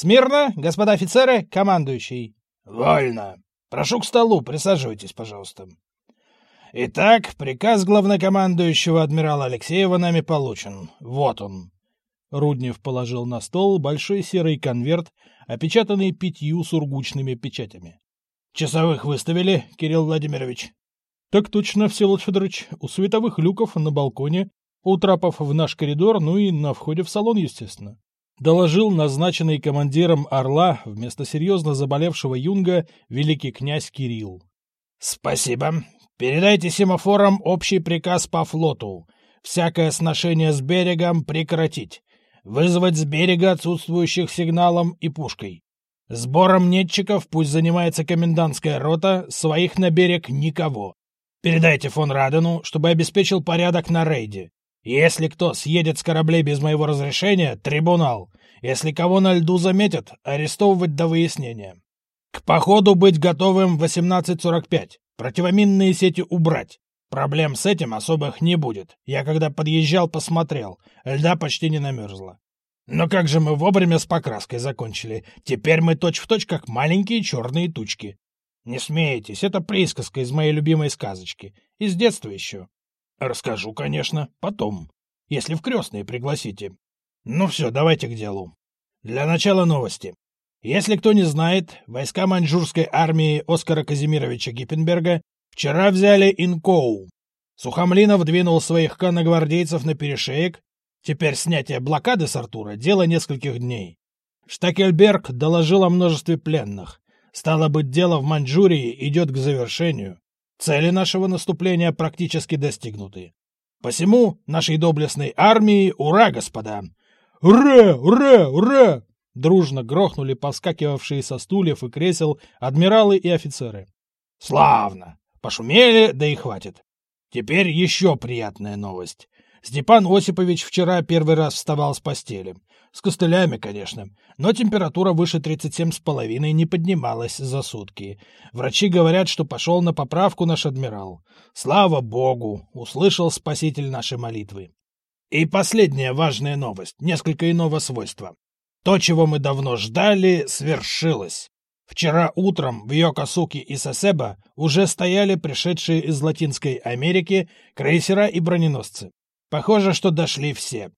Смирно, господа офицеры, командующий. Вольно. Прошу к столу, присаживайтесь, пожалуйста. Итак, приказ главнокомандующего адмирала Алексеева нами получен. Вот он. Руднев положил на стол большой серый конверт, опечатанный пятью сургучными печатями. Часовых выставили, Кирилл Владимирович? Так точно, Всеволод Федорович. У световых люков на балконе, у трапов в наш коридор, ну и на входе в салон, естественно. Доложил назначенный командиром «Орла» вместо серьезно заболевшего юнга великий князь Кирилл. «Спасибо. Передайте семафорам общий приказ по флоту. Всякое сношение с берегом прекратить. Вызвать с берега отсутствующих сигналом и пушкой. Сбором нетчиков пусть занимается комендантская рота, своих на берег никого. Передайте фон Радену, чтобы обеспечил порядок на рейде. Если кто съедет с кораблей без моего разрешения, трибунал. Если кого на льду заметят, арестовывать до выяснения. К походу быть готовым в 18.45. Противоминные сети убрать. Проблем с этим особых не будет. Я когда подъезжал, посмотрел. Льда почти не намерзло. Но как же мы вовремя с покраской закончили. Теперь мы точь-в-точь точь как маленькие черные тучки. Не смейтесь, это присказка из моей любимой сказочки. Из детства еще. Расскажу, конечно, потом. Если в крестные пригласите. Ну все, давайте к делу. Для начала новости. Если кто не знает, войска маньчжурской армии Оскара Казимировича Гиппенберга вчера взяли Инкоу. Сухомлинов двинул своих конногвардейцев на перешеек. Теперь снятие блокады с Артура — дело нескольких дней. Штакельберг доложил о множестве пленных. Стало быть, дело в Маньчжурии идет к завершению. Цели нашего наступления практически достигнуты. Посему нашей доблестной армии ура, господа! Ура, ура, ура! Дружно грохнули повскакивавшие со стульев и кресел адмиралы и офицеры. Славно! Пошумели, да и хватит. Теперь еще приятная новость. Степан Осипович вчера первый раз вставал с постели. С костылями, конечно. Но температура выше 37,5 не поднималась за сутки. Врачи говорят, что пошел на поправку наш адмирал. Слава богу, услышал спаситель нашей молитвы. И последняя важная новость, несколько иного свойства. То, чего мы давно ждали, свершилось. Вчера утром в Йокосуке и Сосеба уже стояли пришедшие из Латинской Америки крейсера и броненосцы. Похоже, что дошли все.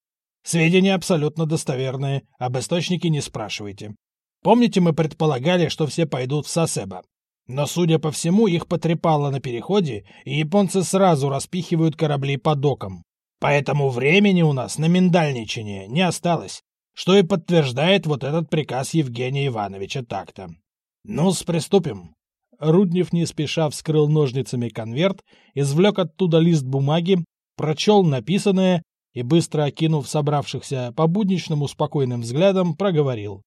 Сведения абсолютно достоверные, об источнике не спрашивайте. Помните, мы предполагали, что все пойдут в Сосеба. Но, судя по всему, их потрепало на переходе, и японцы сразу распихивают корабли по докам. Поэтому времени у нас на миндальничание не осталось, что и подтверждает вот этот приказ Евгения Ивановича так-то. ну приступим. Руднев не спеша вскрыл ножницами конверт, извлек оттуда лист бумаги, прочел написанное и, быстро окинув собравшихся по будничному спокойным взглядом, проговорил.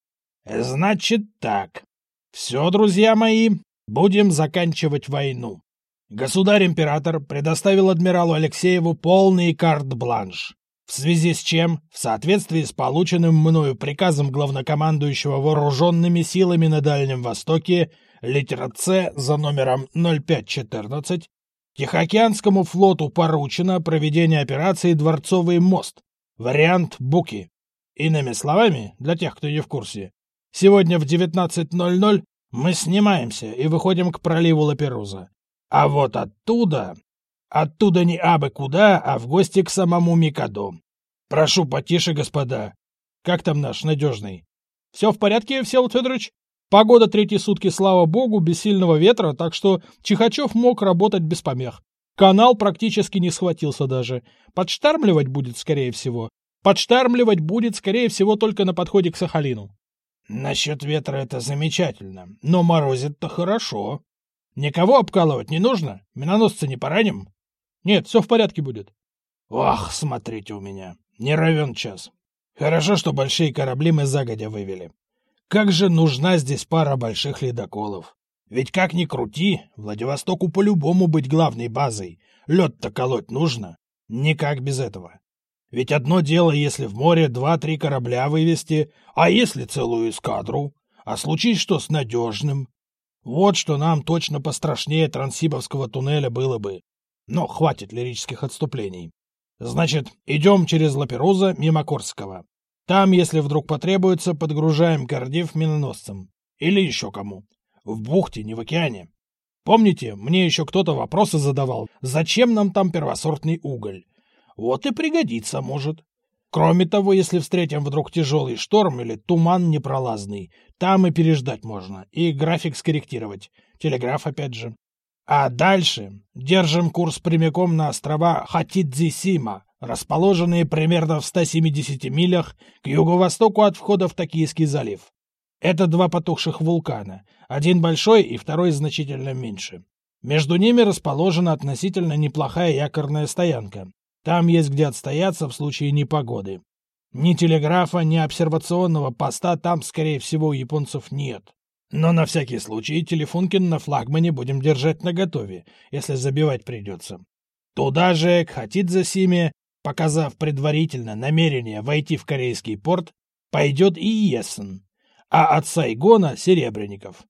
«Значит так. Все, друзья мои, будем заканчивать войну. Государь-император предоставил адмиралу Алексееву полный карт-бланш. В связи с чем, в соответствии с полученным мною приказом главнокомандующего вооруженными силами на Дальнем Востоке, литера С за номером 0514, Тихоокеанскому флоту поручено проведение операции «Дворцовый мост», вариант «Буки». Иными словами, для тех, кто не в курсе, сегодня в 19.00 мы снимаемся и выходим к проливу Лаперуза. А вот оттуда... Оттуда не абы куда, а в гости к самому Микадо. Прошу потише, господа. Как там наш надежный? Все в порядке, Всеволод Федорович? Погода третьи сутки, слава богу, без сильного ветра, так что Чихачев мог работать без помех. Канал практически не схватился даже. Подштармливать будет, скорее всего. Подштармливать будет, скорее всего, только на подходе к Сахалину. Насчет ветра это замечательно, но морозит-то хорошо. Никого обкалывать не нужно? Миноносца не пораним? Нет, все в порядке будет. Ох, смотрите у меня. Не равен час. Хорошо, что большие корабли мы загодя вывели. Как же нужна здесь пара больших ледоколов? Ведь как ни крути, Владивостоку по-любому быть главной базой. Лед-то колоть нужно. Никак без этого. Ведь одно дело, если в море два-три корабля вывести, а если целую эскадру? А случись что с надежным? Вот что нам точно пострашнее Трансибовского туннеля было бы. Но хватит лирических отступлений. Значит, идем через Лаперуза мимо Корского. Там, если вдруг потребуется, подгружаем Гордив миноносцам. Или еще кому. В бухте, не в океане. Помните, мне еще кто-то вопросы задавал, зачем нам там первосортный уголь? Вот и пригодится, может. Кроме того, если встретим вдруг тяжелый шторм или туман непролазный, там и переждать можно, и график скорректировать. Телеграф опять же. А дальше держим курс прямиком на острова Хатидзисима, расположенные примерно в 170 милях к юго-востоку от входа в Токийский залив. Это два потухших вулкана, один большой и второй значительно меньше. Между ними расположена относительно неплохая якорная стоянка. Там есть где отстояться в случае непогоды. Ни телеграфа, ни обсервационного поста там, скорее всего, у японцев нет. Но на всякий случай телефонкин на флагмане будем держать наготове, если забивать придется. Туда же, к Хатидзасиме, показав предварительно намерение войти в корейский порт, пойдет и Иессен, а от Сайгона — Серебренников.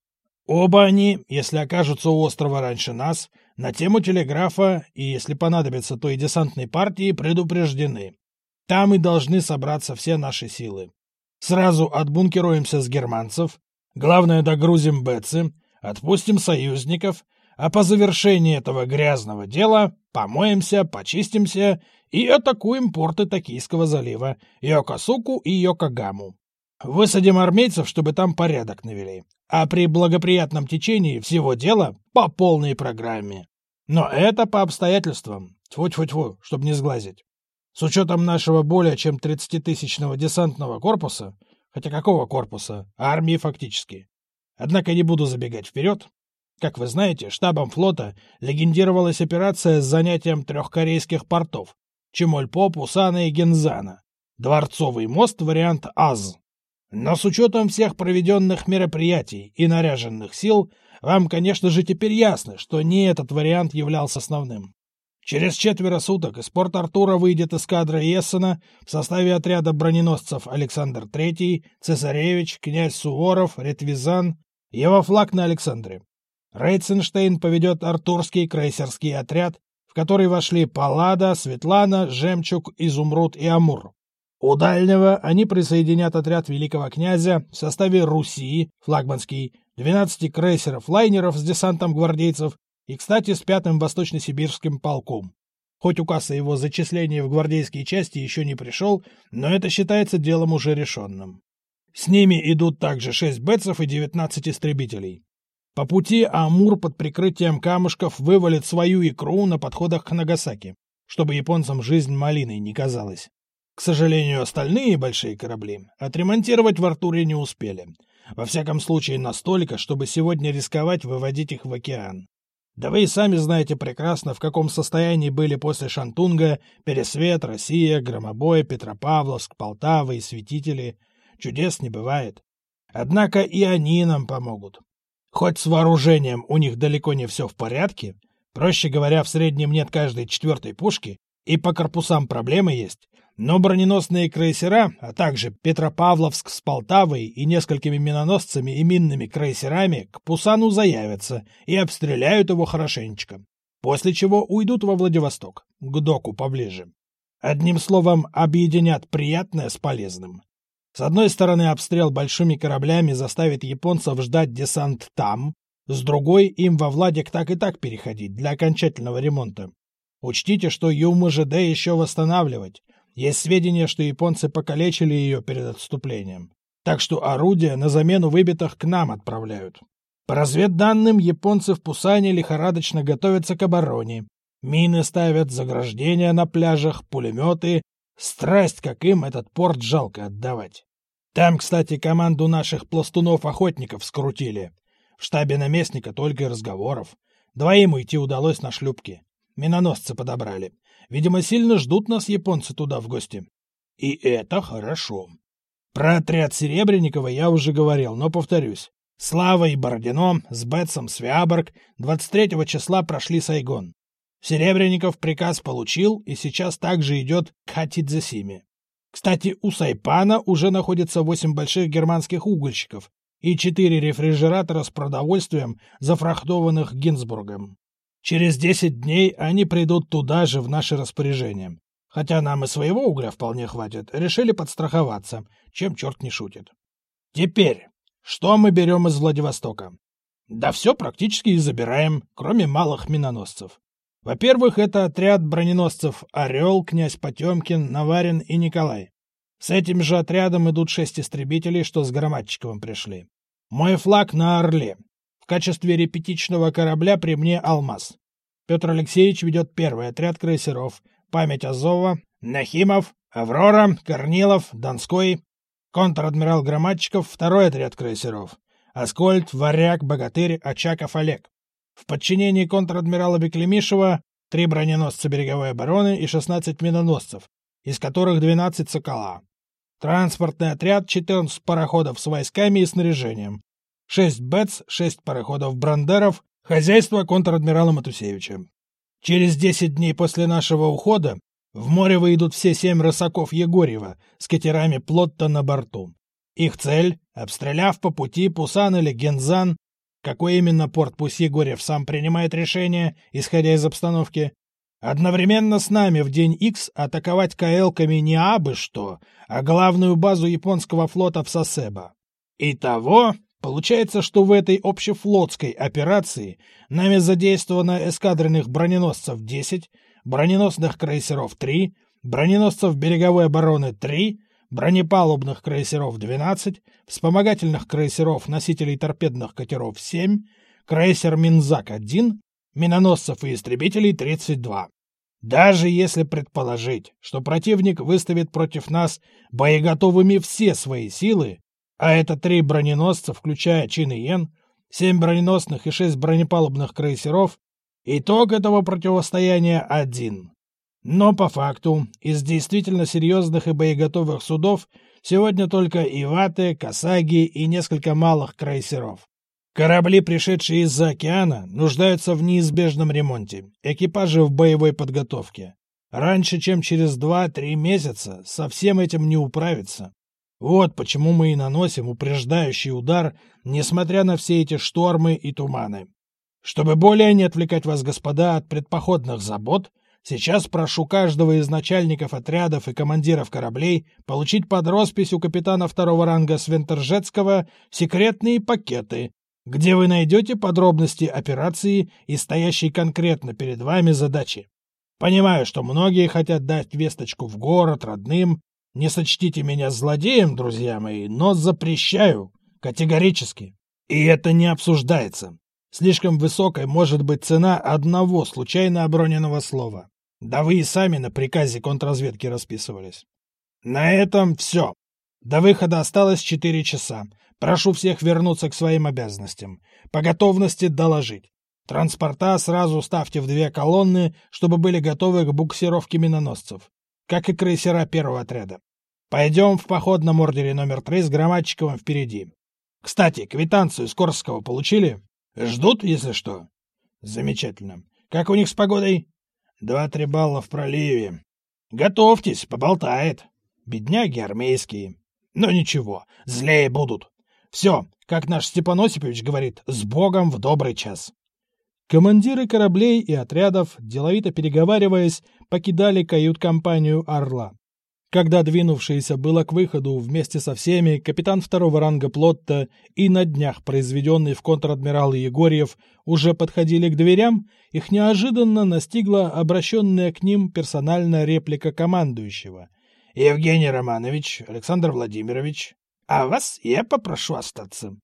Оба они, если окажутся у острова раньше нас, на тему телеграфа и, если понадобится, то и десантной партии предупреждены. Там и должны собраться все наши силы. Сразу отбункеруемся с германцев, главное догрузим Бетсы, отпустим союзников, а по завершении этого грязного дела помоемся, почистимся и атакуем порты Токийского залива, Йокосуку и Йокогаму. Высадим армейцев, чтобы там порядок навели, а при благоприятном течении всего дела по полной программе. Но это по обстоятельствам, тьфу-тьфу-тьфу, чтобы не сглазить. С учетом нашего более чем 30-тысячного десантного корпуса, хотя какого корпуса, армии фактически. Однако не буду забегать вперед. Как вы знаете, штабом флота легендировалась операция с занятием трех корейских портов – Чемольпо, Пусана и Гензана. Дворцовый мост вариант АЗ. Но с учетом всех проведенных мероприятий и наряженных сил, вам, конечно же, теперь ясно, что не этот вариант являлся основным. Через четверо суток из порт Артура выйдет эскадра Ессена в составе отряда броненосцев Александр III, Цесаревич, князь Суворов, Ретвизан, его флаг на Александре. Рейценштейн поведет артурский крейсерский отряд, в который вошли Паллада, Светлана, Жемчуг, Изумруд и Амур. У дальнего они присоединят отряд великого князя в составе Руси, флагманский, 12 крейсеров-лайнеров с десантом гвардейцев и, кстати, с пятым восточно-сибирским полком. Хоть указ о его зачислении в гвардейские части еще не пришел, но это считается делом уже решенным. С ними идут также шесть бетсов и девятнадцать истребителей. По пути Амур под прикрытием камушков вывалит свою икру на подходах к Нагасаки, чтобы японцам жизнь малиной не казалась. К сожалению, остальные большие корабли отремонтировать в Артуре не успели. Во всяком случае, настолько, чтобы сегодня рисковать выводить их в океан. Да вы и сами знаете прекрасно, в каком состоянии были после Шантунга Пересвет, Россия, Громобой, Петропавловск, Полтава и Светители. Чудес не бывает. Однако и они нам помогут. Хоть с вооружением у них далеко не все в порядке, проще говоря, в среднем нет каждой четвертой пушки, и по корпусам проблемы есть, но броненосные крейсера, а также Петропавловск с Полтавой и несколькими миноносцами и минными крейсерами к Пусану заявятся и обстреляют его хорошенечко, после чего уйдут во Владивосток, к доку поближе. Одним словом, объединят приятное с полезным. С одной стороны, обстрел большими кораблями заставит японцев ждать десант там, с другой, им во Владик так и так переходить для окончательного ремонта. Учтите, что ЮМЖД еще восстанавливать, есть сведения, что японцы покалечили ее перед отступлением. Так что орудия на замену выбитых к нам отправляют. По разведданным, японцы в Пусане лихорадочно готовятся к обороне. Мины ставят, заграждения на пляжах, пулеметы. Страсть, как им этот порт жалко отдавать. Там, кстати, команду наших пластунов-охотников скрутили. В штабе наместника только и разговоров. Двоим уйти удалось на шлюпке. Миноносцы подобрали. Видимо, сильно ждут нас японцы туда в гости. И это хорошо. Про отряд Серебренникова я уже говорил, но повторюсь. Слава и Бородино с Бетсом Свяборг 23 числа прошли Сайгон. Серебренников приказ получил и сейчас также идет к Хатидзесиме. Кстати, у Сайпана уже находится восемь больших германских угольщиков и четыре рефрижератора с продовольствием, зафрахтованных Гинзбургом. Через десять дней они придут туда же, в наше распоряжение. Хотя нам и своего угля вполне хватит, решили подстраховаться, чем черт не шутит. Теперь, что мы берем из Владивостока? Да все практически и забираем, кроме малых миноносцев. Во-первых, это отряд броненосцев «Орел», «Князь Потемкин», «Наварин» и «Николай». С этим же отрядом идут шесть истребителей, что с Громадчиковым пришли. Мой флаг на «Орле». В качестве репетичного корабля при мне «Алмаз». Петр Алексеевич ведет первый отряд крейсеров «Память Азова», «Нахимов», «Аврора», «Корнилов», «Донской», контр-адмирал Громадчиков, второй отряд крейсеров. Аскольд, Варяг, Богатырь, Очаков, Олег. В подчинении контр-адмирала Беклемишева три броненосца береговой обороны и 16 миноносцев, из которых 12 «Сокола». Транспортный отряд, 14 пароходов с войсками и снаряжением, 6 БЭЦ, 6 пароходов «Брандеров», хозяйство контр-адмирала Матусевича. Через 10 дней после нашего ухода в море выйдут все семь рысаков Егорьева с катерами Плотта на борту. Их цель — обстреляв по пути Пусан или Гензан, какой именно порт пусть Егорьев сам принимает решение, исходя из обстановки, одновременно с нами в день X атаковать КЛками не абы что, а главную базу японского флота в Сосебо. Итого, получается, что в этой общефлотской операции нами задействовано эскадренных броненосцев 10, броненосных крейсеров 3, броненосцев береговой обороны 3, бронепалубных крейсеров 12, вспомогательных крейсеров носителей торпедных катеров 7, крейсер Минзак-1, миноносцев и истребителей 32. Даже если предположить, что противник выставит против нас боеготовыми все свои силы, а это три броненосца, включая Чин и Йен, семь броненосных и шесть бронепалубных крейсеров, итог этого противостояния один. Но по факту, из действительно серьезных и боеготовых судов сегодня только Иваты, Касаги и несколько малых крейсеров. Корабли, пришедшие из-за океана, нуждаются в неизбежном ремонте, экипажи в боевой подготовке. Раньше, чем через 2-3 месяца, со всем этим не управиться. Вот почему мы и наносим упреждающий удар, несмотря на все эти штормы и туманы. Чтобы более не отвлекать вас, господа, от предпоходных забот, Сейчас прошу каждого из начальников отрядов и командиров кораблей получить под роспись у капитана второго ранга Свентержецкого секретные пакеты, где вы найдете подробности операции и стоящей конкретно перед вами задачи. Понимаю, что многие хотят дать весточку в город родным. Не сочтите меня злодеем, друзья мои, но запрещаю. Категорически. И это не обсуждается. Слишком высокой может быть цена одного случайно оброненного слова. Да вы и сами на приказе контрразведки расписывались. На этом все. До выхода осталось четыре часа. Прошу всех вернуться к своим обязанностям. По готовности доложить. Транспорта сразу ставьте в две колонны, чтобы были готовы к буксировке миноносцев, как и крейсера первого отряда. Пойдем в походном ордере номер три с Громадчиковым впереди. Кстати, квитанцию с Корского получили? Ждут, если что? Замечательно. Как у них с погодой? Два-три балла в проливе. Готовьтесь, поболтает. Бедняги армейские. Но ничего, злее будут. Все, как наш Степан Осипович говорит, с Богом в добрый час. Командиры кораблей и отрядов, деловито переговариваясь, покидали кают-компанию «Орла». Когда двинувшийся было к выходу вместе со всеми капитан второго ранга Плотта и на днях произведенный в контр-адмиралы Егорьев уже подходили к дверям, их неожиданно настигла обращенная к ним персональная реплика командующего. «Евгений Романович, Александр Владимирович, а вас я попрошу остаться».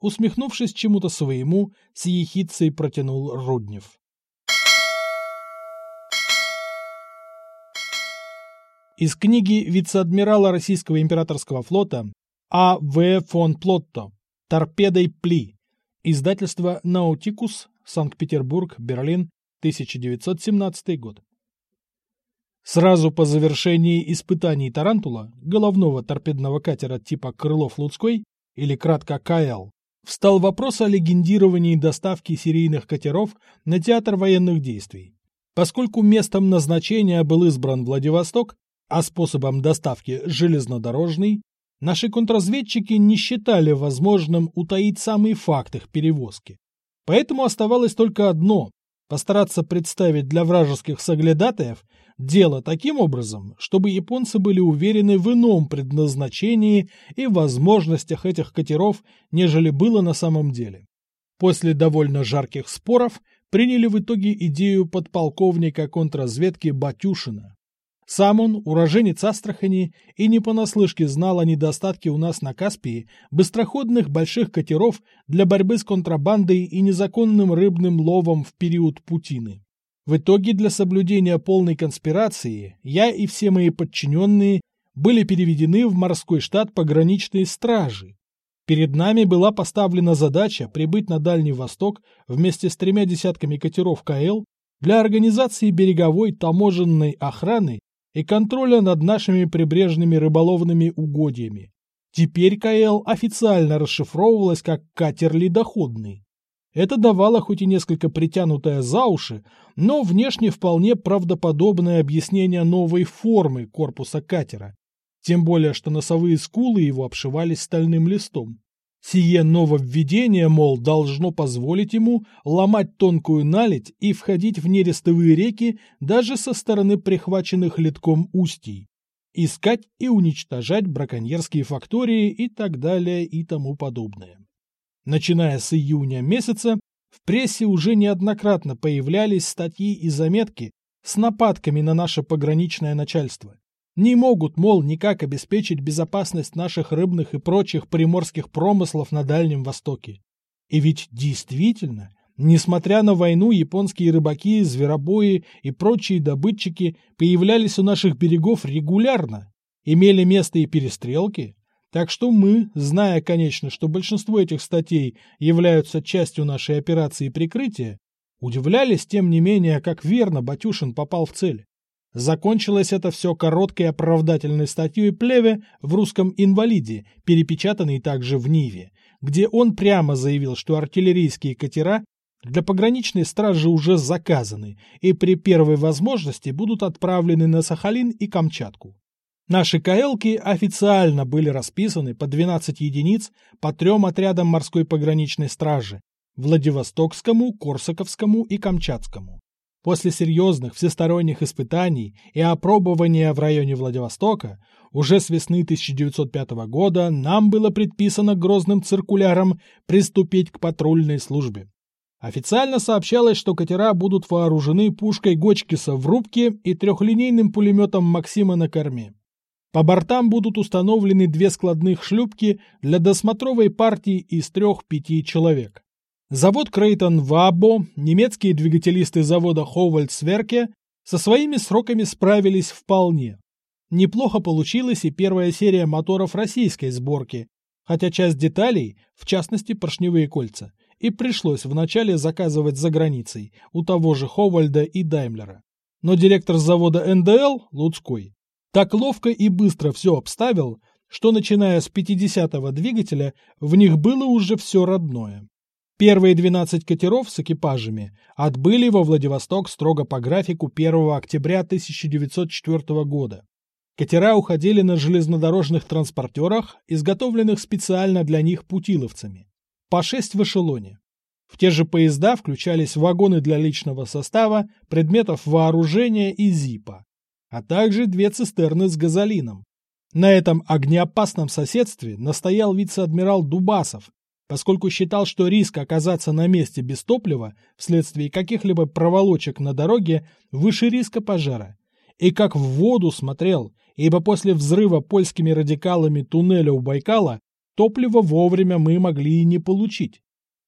Усмехнувшись чему-то своему, с ехицей протянул Руднев. Из книги вице-адмирала Российского императорского флота А. В. фон Плотто «Торпедой Пли». Издательство «Наутикус», Санкт-Петербург, Берлин, 1917 год. Сразу по завершении испытаний «Тарантула», головного торпедного катера типа «Крылов-Луцкой» или кратко КЛ, встал вопрос о легендировании доставки серийных катеров на театр военных действий. Поскольку местом назначения был избран Владивосток, а способом доставки железнодорожный, наши контрразведчики не считали возможным утаить самый факт их перевозки. Поэтому оставалось только одно – постараться представить для вражеских соглядатаев дело таким образом, чтобы японцы были уверены в ином предназначении и возможностях этих катеров, нежели было на самом деле. После довольно жарких споров приняли в итоге идею подполковника контрразведки Батюшина. Сам он, уроженец Астрахани, и не понаслышке знал о недостатке у нас на Каспии быстроходных больших катеров для борьбы с контрабандой и незаконным рыбным ловом в период Путины. В итоге для соблюдения полной конспирации я и все мои подчиненные были переведены в морской штат пограничной стражи. Перед нами была поставлена задача прибыть на Дальний Восток вместе с тремя десятками катеров КЛ для организации береговой таможенной охраны и контроля над нашими прибрежными рыболовными угодьями. Теперь КЛ официально расшифровывалась как катер ледоходный. Это давало хоть и несколько притянутое за уши, но внешне вполне правдоподобное объяснение новой формы корпуса катера. Тем более, что носовые скулы его обшивались стальным листом. Сие нововведение, мол, должно позволить ему ломать тонкую наледь и входить в нерестовые реки даже со стороны прихваченных литком устий, искать и уничтожать браконьерские фактории и так далее и тому подобное. Начиная с июня месяца, в прессе уже неоднократно появлялись статьи и заметки с нападками на наше пограничное начальство. Не могут, мол, никак обеспечить безопасность наших рыбных и прочих приморских промыслов на Дальнем Востоке. И ведь действительно, несмотря на войну, японские рыбаки, зверобои и прочие добытчики появлялись у наших берегов регулярно. Имели место и перестрелки. Так что мы, зная, конечно, что большинство этих статей являются частью нашей операции прикрытия, удивлялись, тем не менее, как верно Батюшин попал в цель. Закончилось это все короткой оправдательной статьей Плеве в русском «Инвалиде», перепечатанной также в Ниве, где он прямо заявил, что артиллерийские катера для пограничной стражи уже заказаны и при первой возможности будут отправлены на Сахалин и Камчатку. Наши КЛки официально были расписаны по 12 единиц по трем отрядам морской пограничной стражи – Владивостокскому, Корсаковскому и Камчатскому. После серьезных всесторонних испытаний и опробования в районе Владивостока уже с весны 1905 года нам было предписано грозным циркуляром приступить к патрульной службе. Официально сообщалось, что катера будут вооружены пушкой Гочкиса в рубке и трехлинейным пулеметом Максима на корме. По бортам будут установлены две складных шлюпки для досмотровой партии из трех-пяти человек. Завод Крейтон Вабо, немецкие двигателисты завода Ховальдсверке со своими сроками справились вполне. Неплохо получилась и первая серия моторов российской сборки, хотя часть деталей, в частности поршневые кольца, и пришлось вначале заказывать за границей у того же Ховальда и Даймлера. Но директор завода НДЛ, Луцкой, так ловко и быстро все обставил, что начиная с 50-го двигателя в них было уже все родное. Первые 12 катеров с экипажами отбыли во Владивосток строго по графику 1 октября 1904 года. Катера уходили на железнодорожных транспортерах, изготовленных специально для них путиловцами. По 6 в эшелоне. В те же поезда включались вагоны для личного состава, предметов вооружения и ЗИПа, а также две цистерны с газолином. На этом огнеопасном соседстве настоял вице-адмирал Дубасов, поскольку считал, что риск оказаться на месте без топлива вследствие каких-либо проволочек на дороге выше риска пожара. И как в воду смотрел, ибо после взрыва польскими радикалами туннеля у Байкала топливо вовремя мы могли и не получить.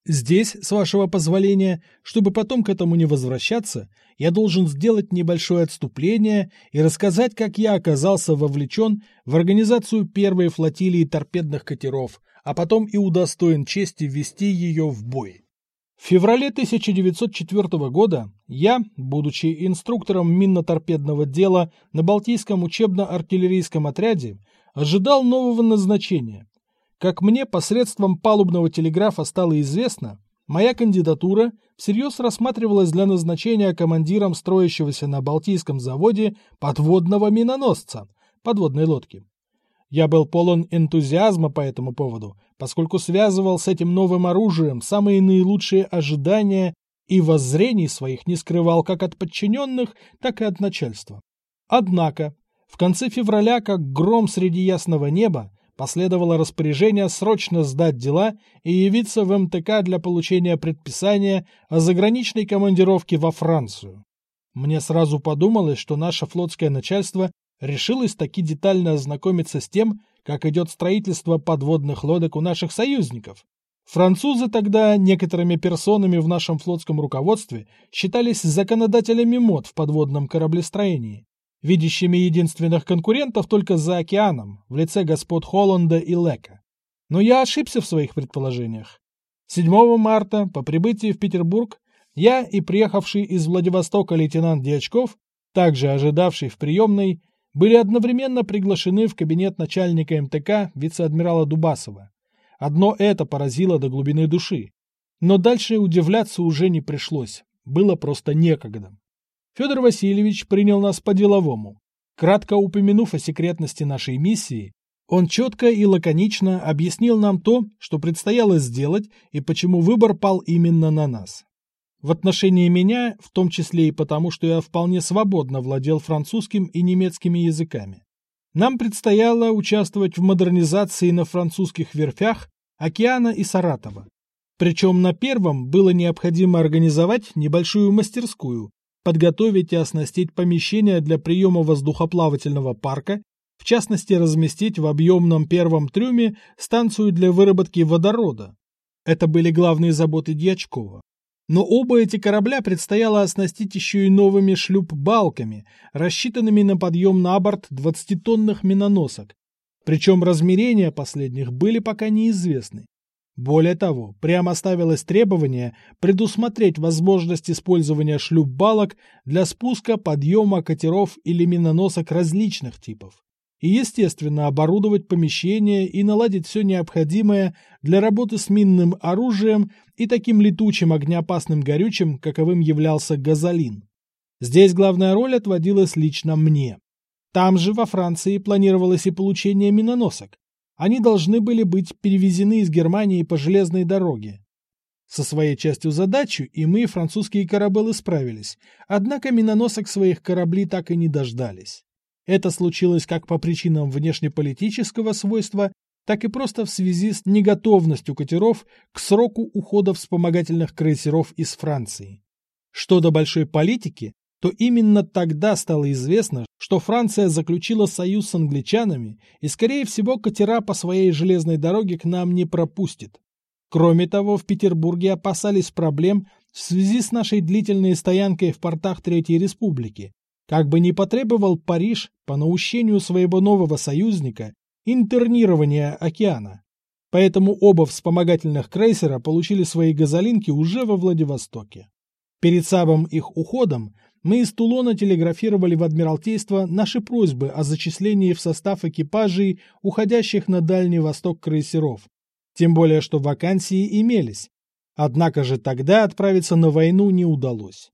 Здесь, с вашего позволения, чтобы потом к этому не возвращаться, я должен сделать небольшое отступление и рассказать, как я оказался вовлечен в организацию первой флотилии торпедных катеров, а потом и удостоен чести ввести ее в бой. В феврале 1904 года я, будучи инструктором минно-торпедного дела на Балтийском учебно-артиллерийском отряде, ожидал нового назначения. Как мне посредством палубного телеграфа стало известно, моя кандидатура всерьез рассматривалась для назначения командиром строящегося на Балтийском заводе подводного миноносца, подводной лодки. Я был полон энтузиазма по этому поводу, поскольку связывал с этим новым оружием самые наилучшие ожидания и воззрений своих не скрывал как от подчиненных, так и от начальства. Однако, в конце февраля, как гром среди ясного неба, последовало распоряжение срочно сдать дела и явиться в МТК для получения предписания о заграничной командировке во Францию. Мне сразу подумалось, что наше флотское начальство решилось таки детально ознакомиться с тем, как идет строительство подводных лодок у наших союзников. Французы тогда некоторыми персонами в нашем флотском руководстве считались законодателями мод в подводном кораблестроении видящими единственных конкурентов только за океаном, в лице господ Холланда и Лека. Но я ошибся в своих предположениях. 7 марта, по прибытии в Петербург, я и приехавший из Владивостока лейтенант Дьячков, также ожидавший в приемной, были одновременно приглашены в кабинет начальника МТК вице-адмирала Дубасова. Одно это поразило до глубины души. Но дальше удивляться уже не пришлось, было просто некогда. Федор Васильевич принял нас по-деловому. Кратко упомянув о секретности нашей миссии, он четко и лаконично объяснил нам то, что предстояло сделать и почему выбор пал именно на нас. В отношении меня, в том числе и потому, что я вполне свободно владел французским и немецкими языками. Нам предстояло участвовать в модернизации на французских верфях Океана и Саратова. Причем на первом было необходимо организовать небольшую мастерскую, подготовить и оснастить помещения для приема воздухоплавательного парка, в частности разместить в объемном первом трюме станцию для выработки водорода. Это были главные заботы Дьячкова. Но оба эти корабля предстояло оснастить еще и новыми шлюп-балками, рассчитанными на подъем на борт 20-тонных миноносок. Причем размерения последних были пока неизвестны. Более того, прямо ставилось требование предусмотреть возможность использования шлюп-балок для спуска, подъема катеров или миноносок различных типов. И, естественно, оборудовать помещение и наладить все необходимое для работы с минным оружием и таким летучим огнеопасным горючим, каковым являлся газолин. Здесь главная роль отводилась лично мне. Там же, во Франции, планировалось и получение миноносок, они должны были быть перевезены из Германии по железной дороге. Со своей частью задачи и мы, французские корабли, справились, однако миноносок своих кораблей так и не дождались. Это случилось как по причинам внешнеполитического свойства, так и просто в связи с неготовностью катеров к сроку ухода вспомогательных крейсеров из Франции. Что до большой политики, то именно тогда стало известно, что Франция заключила союз с англичанами и, скорее всего, катера по своей железной дороге к нам не пропустит. Кроме того, в Петербурге опасались проблем в связи с нашей длительной стоянкой в портах Третьей Республики. Как бы ни потребовал Париж по наущению своего нового союзника интернирования океана. Поэтому оба вспомогательных крейсера получили свои газолинки уже во Владивостоке. Перед самым их уходом мы из Тулона телеграфировали в Адмиралтейство наши просьбы о зачислении в состав экипажей, уходящих на Дальний Восток крейсеров. Тем более, что вакансии имелись. Однако же тогда отправиться на войну не удалось.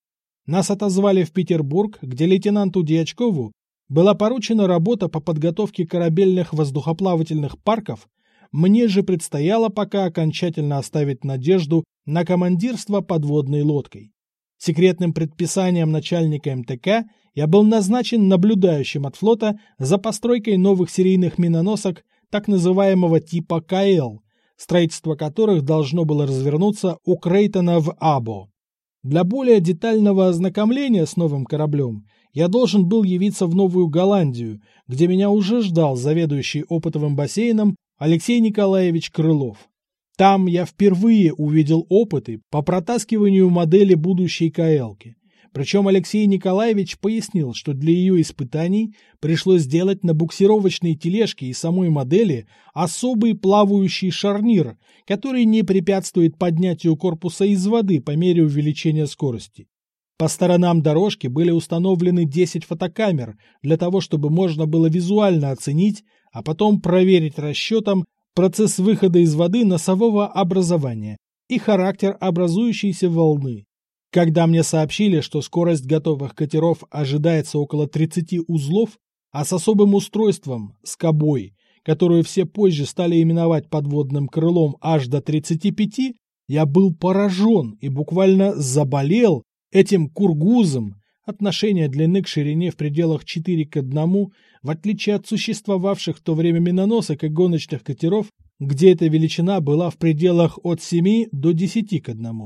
Нас отозвали в Петербург, где лейтенанту Дьячкову была поручена работа по подготовке корабельных воздухоплавательных парков, мне же предстояло пока окончательно оставить надежду на командирство подводной лодкой. Секретным предписанием начальника МТК я был назначен наблюдающим от флота за постройкой новых серийных миноносок так называемого типа КЛ, строительство которых должно было развернуться у Крейтона в Або. Для более детального ознакомления с новым кораблем я должен был явиться в Новую Голландию, где меня уже ждал заведующий опытовым бассейном Алексей Николаевич Крылов. Там я впервые увидел опыты по протаскиванию модели будущей КЛки. Причем Алексей Николаевич пояснил, что для ее испытаний пришлось сделать на буксировочной тележке и самой модели особый плавающий шарнир, который не препятствует поднятию корпуса из воды по мере увеличения скорости. По сторонам дорожки были установлены 10 фотокамер для того, чтобы можно было визуально оценить, а потом проверить расчетом процесс выхода из воды носового образования и характер образующейся волны. Когда мне сообщили, что скорость готовых катеров ожидается около 30 узлов, а с особым устройством, скобой, которую все позже стали именовать подводным крылом аж до 35, я был поражен и буквально заболел этим кургузом, отношение длины к ширине в пределах 4 к 1, в отличие от существовавших в то время миноносок и гоночных катеров, где эта величина была в пределах от 7 до 10 к 1.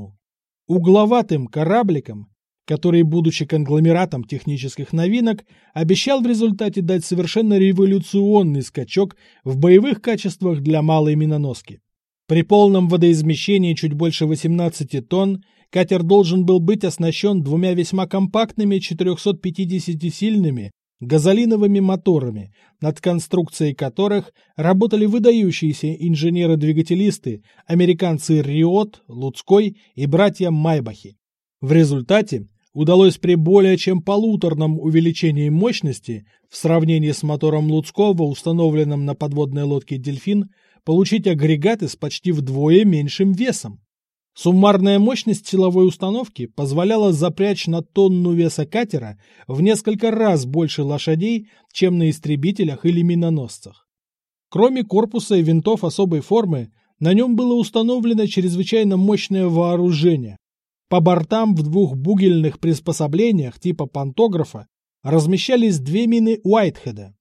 Угловатым корабликом, который, будучи конгломератом технических новинок, обещал в результате дать совершенно революционный скачок в боевых качествах для малой миноноски. При полном водоизмещении чуть больше 18 тонн катер должен был быть оснащен двумя весьма компактными 450-сильными газолиновыми моторами, над конструкцией которых работали выдающиеся инженеры-двигателисты, американцы Риот, Луцкой и братья Майбахи. В результате удалось при более чем полуторном увеличении мощности в сравнении с мотором Луцкого, установленным на подводной лодке «Дельфин», получить агрегаты с почти вдвое меньшим весом. Суммарная мощность силовой установки позволяла запрячь на тонну веса катера в несколько раз больше лошадей, чем на истребителях или миноносцах. Кроме корпуса и винтов особой формы, на нем было установлено чрезвычайно мощное вооружение. По бортам в двух бугельных приспособлениях типа пантографа размещались две мины Уайтхеда,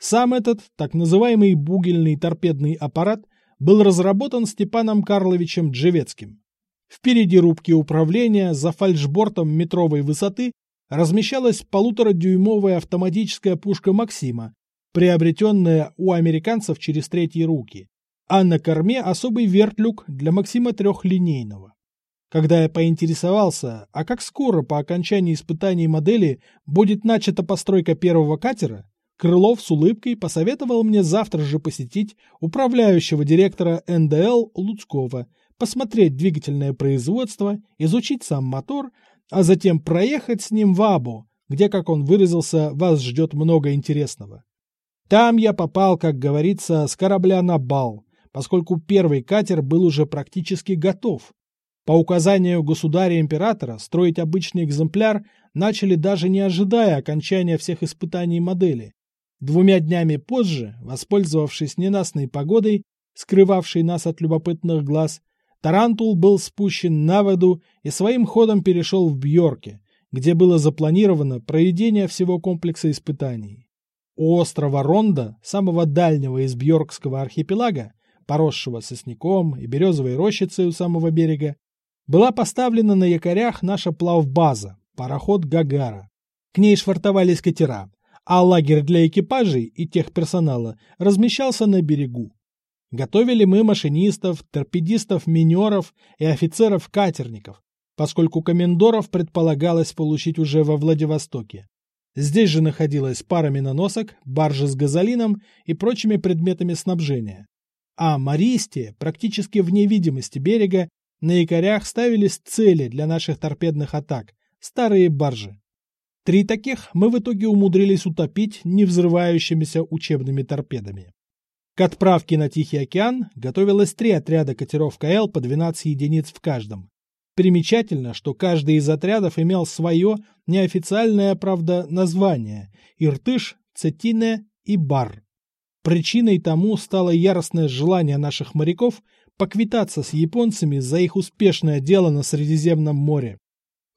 сам этот, так называемый бугельный торпедный аппарат, был разработан Степаном Карловичем Джевецким. Впереди рубки управления за фальшбортом метровой высоты размещалась полуторадюймовая автоматическая пушка «Максима», приобретенная у американцев через третьи руки, а на корме особый вертлюк для «Максима» трехлинейного. Когда я поинтересовался, а как скоро по окончании испытаний модели будет начата постройка первого катера, Крылов с улыбкой посоветовал мне завтра же посетить управляющего директора НДЛ Луцкого, посмотреть двигательное производство, изучить сам мотор, а затем проехать с ним в Абу, где, как он выразился, вас ждет много интересного. Там я попал, как говорится, с корабля на бал, поскольку первый катер был уже практически готов. По указанию государя-императора строить обычный экземпляр начали даже не ожидая окончания всех испытаний модели. Двумя днями позже, воспользовавшись ненастной погодой, скрывавшей нас от любопытных глаз, Тарантул был спущен на воду и своим ходом перешел в Бьорке, где было запланировано проведение всего комплекса испытаний. У острова Ронда, самого дальнего из Бьоркского архипелага, поросшего сосняком и березовой рощицей у самого берега, была поставлена на якорях наша плавбаза, пароход «Гагара». К ней швартовались катера, а лагерь для экипажей и техперсонала размещался на берегу. Готовили мы машинистов, торпедистов, минеров и офицеров-катерников, поскольку комендоров предполагалось получить уже во Владивостоке. Здесь же находилась пара миноносок, баржи с газолином и прочими предметами снабжения. А Маристе, практически вне видимости берега, на якорях ставились цели для наших торпедных атак – старые баржи. Три таких мы в итоге умудрились утопить невзрывающимися учебными торпедами. К отправке на Тихий океан готовилось три отряда катеров КЛ по 12 единиц в каждом. Примечательно, что каждый из отрядов имел свое, неофициальное, правда, название – Иртыш, Цетине и Бар. Причиной тому стало яростное желание наших моряков поквитаться с японцами за их успешное дело на Средиземном море.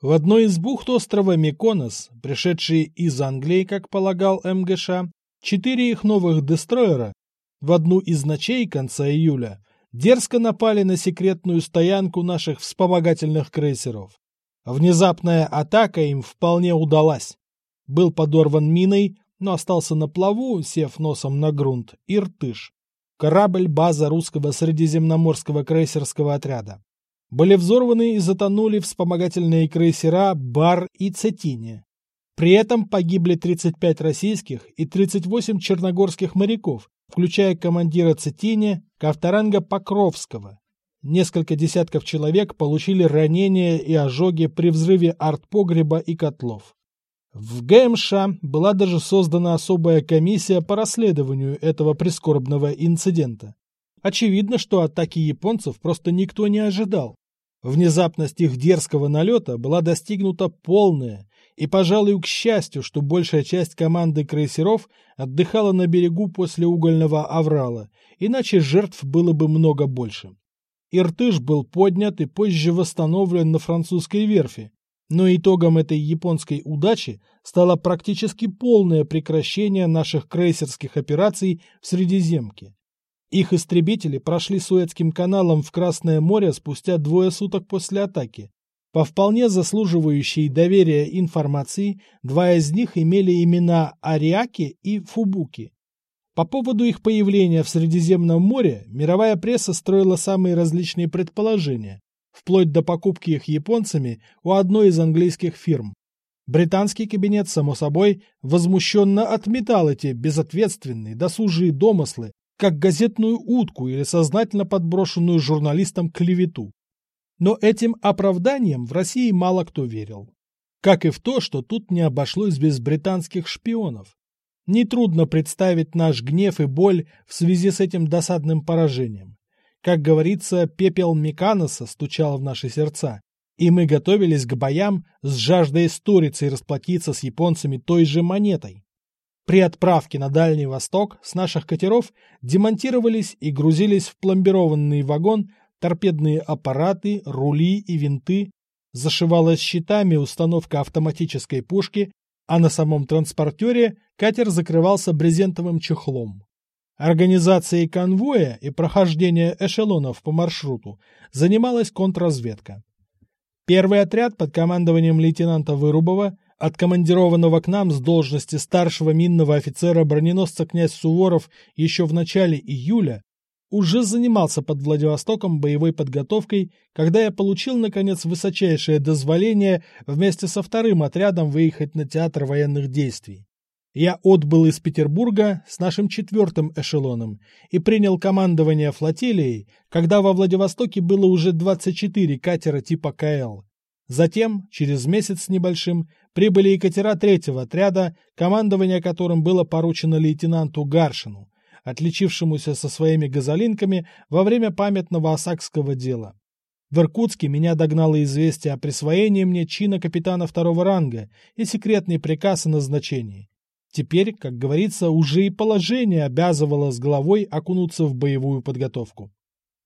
В одной из бухт острова Миконос, пришедшие из Англии, как полагал МГШ, четыре их новых дестроера в одну из ночей конца июля дерзко напали на секретную стоянку наших вспомогательных крейсеров. Внезапная атака им вполне удалась. Был подорван миной, но остался на плаву, сев носом на грунт, Иртыш. Корабль-база русского средиземноморского крейсерского отряда были взорваны и затонули вспомогательные крейсера «Бар» и «Цетине». При этом погибли 35 российских и 38 черногорских моряков, включая командира «Цетине» Кавторанга Покровского. Несколько десятков человек получили ранения и ожоги при взрыве артпогреба и котлов. В ГМШ была даже создана особая комиссия по расследованию этого прискорбного инцидента. Очевидно, что атаки японцев просто никто не ожидал. Внезапность их дерзкого налета была достигнута полная, и, пожалуй, к счастью, что большая часть команды крейсеров отдыхала на берегу после угольного аврала, иначе жертв было бы много больше. Иртыш был поднят и позже восстановлен на французской верфи, Но итогом этой японской удачи стало практически полное прекращение наших крейсерских операций в Средиземке. Их истребители прошли Суэцким каналом в Красное море спустя двое суток после атаки. По вполне заслуживающей доверия информации, два из них имели имена Ариаки и Фубуки. По поводу их появления в Средиземном море мировая пресса строила самые различные предположения, вплоть до покупки их японцами у одной из английских фирм. Британский кабинет, само собой, возмущенно отметал эти безответственные, досужие домыслы, как газетную утку или сознательно подброшенную журналистам клевету. Но этим оправданием в России мало кто верил. Как и в то, что тут не обошлось без британских шпионов. Нетрудно представить наш гнев и боль в связи с этим досадным поражением. Как говорится, пепел Миканоса стучал в наши сердца, и мы готовились к боям с жаждой сторицей расплатиться с японцами той же монетой. При отправке на Дальний Восток с наших катеров демонтировались и грузились в пломбированный вагон торпедные аппараты, рули и винты, зашивалась щитами установка автоматической пушки, а на самом транспортере катер закрывался брезентовым чехлом. Организацией конвоя и прохождения эшелонов по маршруту занималась контрразведка. Первый отряд под командованием лейтенанта Вырубова, откомандированного к нам с должности старшего минного офицера броненосца князь Суворов еще в начале июля, уже занимался под Владивостоком боевой подготовкой, когда я получил, наконец, высочайшее дозволение вместе со вторым отрядом выехать на театр военных действий. Я отбыл из Петербурга с нашим четвертым эшелоном и принял командование флотилией, когда во Владивостоке было уже 24 катера типа КЛ. Затем, через месяц с небольшим, прибыли и катера третьего отряда, командование которым было поручено лейтенанту Гаршину, отличившемуся со своими газолинками во время памятного осакского дела. В Иркутске меня догнало известие о присвоении мне чина капитана второго ранга и секретный приказ о назначении. Теперь, как говорится, уже и положение обязывало с головой окунуться в боевую подготовку.